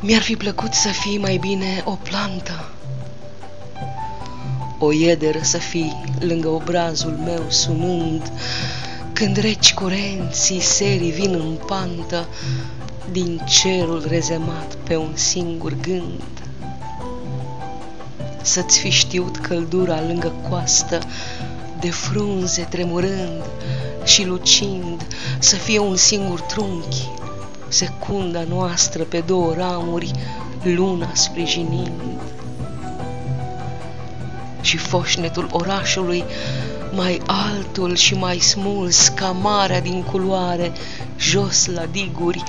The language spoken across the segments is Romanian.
Mi-ar fi plăcut să fii mai bine o plantă, o iederă să fii lângă obrazul meu sunând, când reci curenții serii vin în pantă, din cerul rezemat pe un singur gând. Să-ți fi știut căldura lângă coastă, de frunze tremurând și lucind, să fie un singur trunchi, secunda noastră pe două ramuri, luna sprijinind. Și foșnetul orașului, mai altul și mai smuls ca marea din culoare, jos la diguri,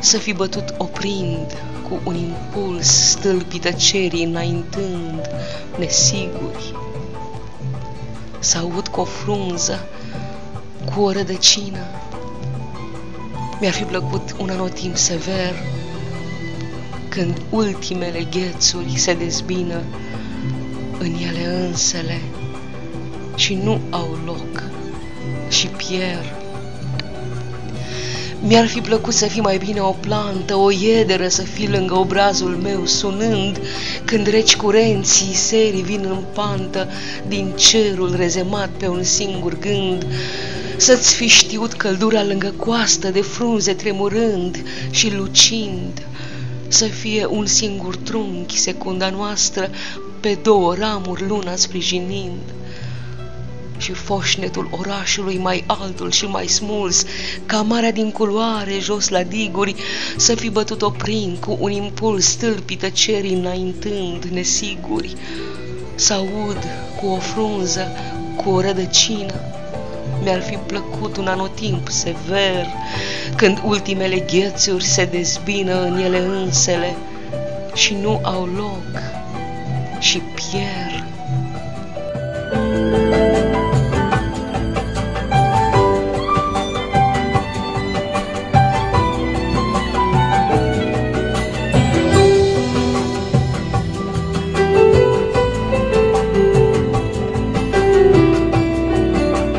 să fi bătut oprind cu un impuls stâlpii tăcerii înaintând nesiguri. Să aud cu o frunză, cu o rădăcină, mi-ar fi plăcut un anotimp sever, când ultimele ghețuri se dezbină în ele însele și nu au loc și pierd. Mi-ar fi plăcut să fii mai bine o plantă, o iederă să fii lângă obrazul meu sunând, când reci curenții serii vin în pantă din cerul rezemat pe un singur gând, să-ți fi știut căldura lângă coastă de frunze tremurând și lucind, să fie un singur trunchi secunda noastră pe două ramuri luna sprijinind. Și foșnetul orașului mai altul și mai smuls, ca marea din culoare jos la diguri, să fi bătut oprin cu un impuls stâlpii tăcerii înaintând nesiguri, să aud cu o frunză, cu o rădăcină, mi-ar fi plăcut un anotimp sever, când ultimele ghețuri se dezbină în ele însele și nu au loc și pierd. thank you